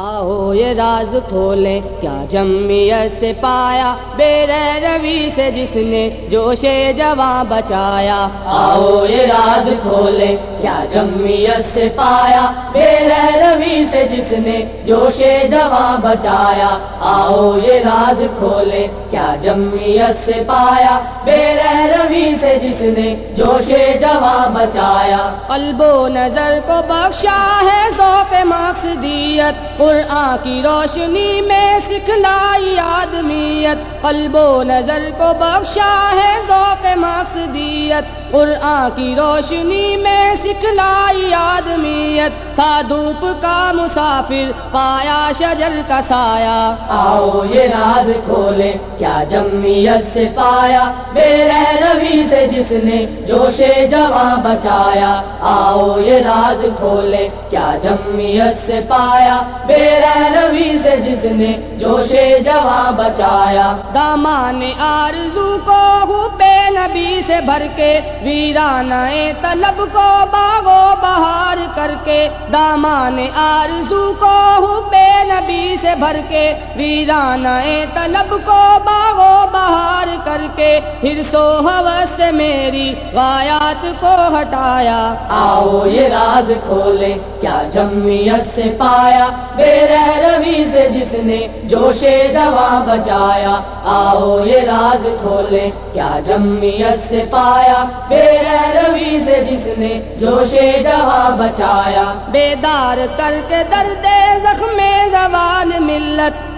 آؤ یہ راز کھولے کیا جمعیت سے پایا؟ بے روی سے جس نے جوش جواں بچایا۔ آؤ یہ راز کھولے کیا جمعیت سے پایا؟ بے روی سے جس نے جوش جواں بچایا۔ آؤ یہ راز کھولے کیا جمعیت سے پایا؟ بے روی سے جس نے جوش جواں بچایا۔ قلب و نظر کو بخشا ہے، ذوق مقصدیت۔ قرآن کی روشنی میں سکھلائی آدمیت، قلب و نظر کو بخشا ہے ذوق مقصدیت۔ قرآن کی روشنی میں سکھلائی آدمیت، تھا دھوپ کا مسافر، پایا شجر کا سایہ۔ آؤ یہ راز کھولے کیا جمعیت سے پایا؟ بے روی جس نے جوش جواں بچایا، آؤ یہ راز کھولے، کیا جمعیت سے پایا؟ بے روی سے جس نے جوش جواں بچایا۔ دامان آرزو کو بے نبی سے بھر کے ویران طلب کو باغو بہار کر کے۔ دامان آرزو کو بے نبی سے بھر کے ویران طلب کو باغو بہار کر کے۔ پھر سو حوث سے میری غایات کو ہٹایا۔ آؤ یہ راز کھولے کیا جمعیت سے پایا؟ بے روی سے جس نے جوش جواں بچایا۔ آؤ یہ راز کھولے کیا جمعیت سے پایا؟ بے روی سے جس نے جوش جواں بچایا۔ بیدار کر کے درد زخم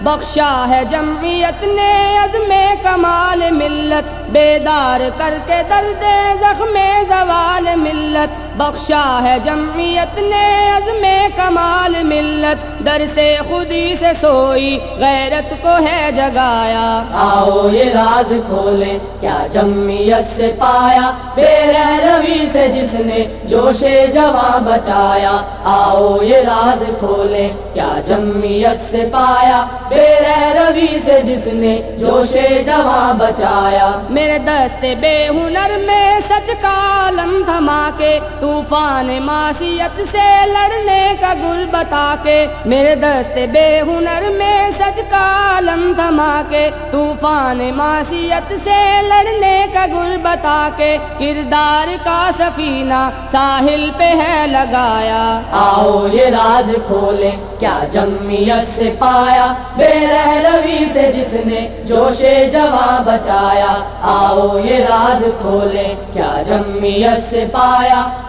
بخشا ہے جمعیت نے عزم کمال ملت، بیدار کر کے درد زخم زوال ملت۔ بخشا ہے جمعیت نے عزم کمال ملت در سے خودی سے سوئی غیرت کو ہے جگایا۔ آؤ یہ راز کھولے کیا جمعیت سے پایا؟ بے روی سے جس نے جوش جواں بچایا۔ آؤ یہ راز کھولے کیا جمعیت سے پایا؟ بے روی سے جس نے جوش جواں بچایا۔ میرے دست بے ہنر میں سچ کا لم تھما کے طوفان معصیت سے لڑنے کا گل بتا کے میرے دست بے ہنر میں سچ کا لم تھما کے طوفان معصیت سے لڑنے کا گل بتا کے کردار کا سفینہ ساحل پہ ہے لگایا۔ آؤ یہ راز کھولے کیا جمعیت سے پایا؟ بے روی سے جس نے جوش جواں بچایا۔ آؤ یہ راز کھولے کیا جمعیت سے پایا؟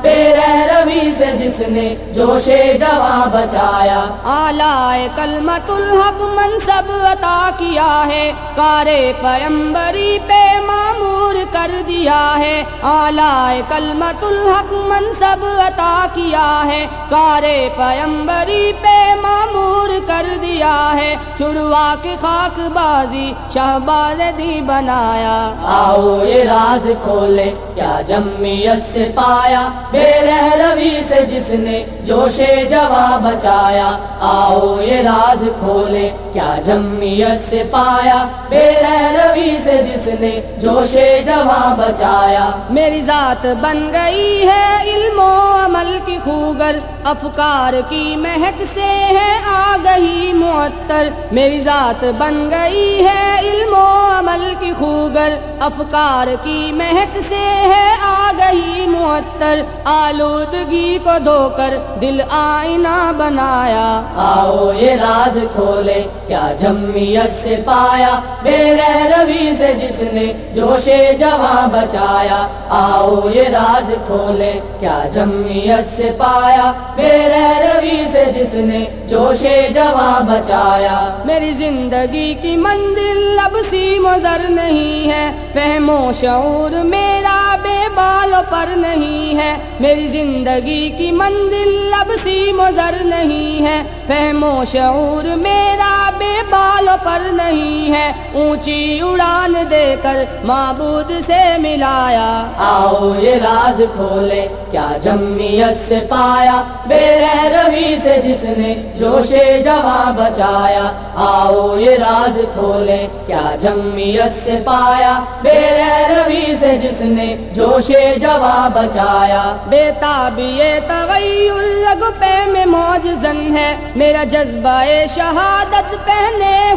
بے روی سے جس نے جوش جواں بچایا۔ آلائے کلمت الحق منصب عطا کیا ہے۔ کارے پیمبری پہ معمور کر دیا ہے۔ آلائے کلمت الحق منصب عطا کیا ہے۔ کارے پیمبری پہ معمور کر دیا ہے۔ چھڑوا کے خاک بازی شہباز دی بنایا۔ آؤ یہ راز کھولے کیا جمعیت سے پایا بے روی سے جس نے جوش جواں بچایا آؤ یہ راز کھولے کیا جمعیت سے پایا۔ بے روی سے جس نے جوش جواں بچایا میری ذات بن گئی ہے علم و عمل کی خوگر، افکار کی مہک سے ہے آ گئی معطر۔ میری ذات بن گئی ہے علم و عمل کی خوگر، افکار کی مہک سے ہے آ گئی معطر۔ آلودگی کو دھو کر دل آئینہ بنایا۔ آؤ یہ راز کھولے کیا جمعیت سے پایا؟ بے روی سے جس نے جوش جواں بچایا۔ آؤ یہ راز کھولے کیا جمعیت سے پایا؟ بے روی سے جس نے جوش جواں بچایا۔ میری زندگی کی منزل اب سی مزر نہیں ہے۔ فہم و شعور میرا پر نہیں ہے۔ میری زندگی کی منزل اب سی مزر نہیں ہے۔ فہم و شعور میرا بے بالوں پر نہیں ہے۔ اونچی اڑان دے کر معبود سے ملایا۔ آؤ یہ راز کھولے، کیا جمعیت سے پایا؟ بے روی سے جس نے جوش جوان بچایا۔ آؤ یہ راز کھولے، کیا جمعیت سے پایا؟ بے روی سے جس نے جوش جوان بچایا۔ بے تابی تغیر رگ پہ میں موج زن ہے۔ میرا جذبہ شہادت پہنے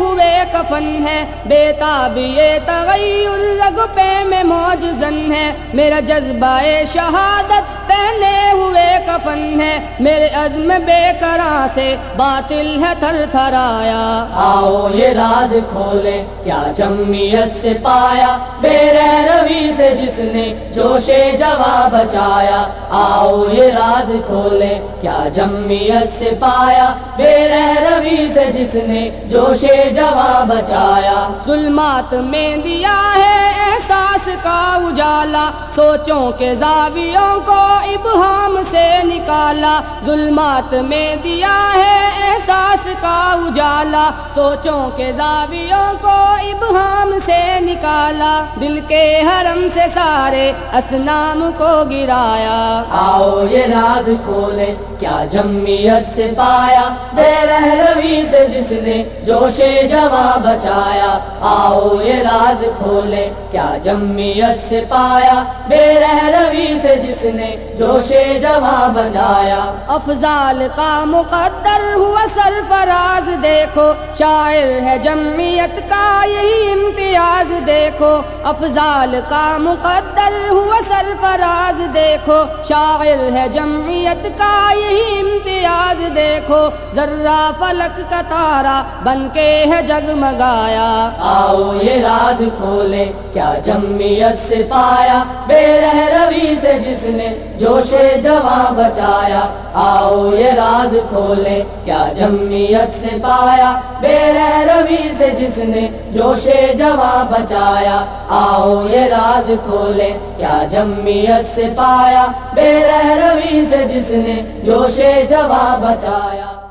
کفن ہے۔ بے تابی تغیر رگ پہ میں موج زن ہے۔ میرا جذبہ شہادت، پہنے ہوئے کفن ہے۔ میرے عزم بے کراں سے باطل ہے تھر تھرایا آؤ یہ راز کھولے کیا جمعیت سے پایا؟ بے روی سے جس نے جوش جواب بچایا۔ آؤ یہ راز کھولے کیا جمعیت سے پایا؟ بے روی سے جس نے جوش جواب بچایا۔ ظلمات میں دیا ہے احساس کا اجالا۔ سوچوں کے زاویوں کو ابہام سے نکالا۔ ظلمات میں دیا ہے احساس کا اجالا۔ سوچوں کے زاویوں کو ابہام سے نکالا۔ دل کے حرم سے سارے اسنام کو گرایا۔ آؤ یہ راز کھولے کیا جمعیت سے پایا؟ بے روی سے جس نے جوش جواب بچایا، آؤ یہ راز کھولے، کیا جمعیت سے پایا؟ بے روی سے جس نے جوش جواب بچایا افضال کا مقدر ہوا سرفراز، دیکھو، شاعر ہے جمعیت کا یہی امتیاز، دیکھو۔ افضال کا مقدر ہوا سرفراز، دیکھو۔ شاعر ہے جمعیت کا یہی امتیاز، دیکھو۔ ذرہ فلک کا تارا بن کے ہے جگم جگمگایا آؤ یہ راز کھولے، کیا جمعیت سے پایا؟ بے روی سے جس نے جوش جوان بچایا۔ آؤ یہ راز کھولے، کیا جمعیت سے پایا؟ بے روی سے جس نے جوش جوان بچایا۔ آؤ یہ راز کھولے، کیا جمعیت سے پایا؟ بے روی سے جس نے جوش جوان بچایا۔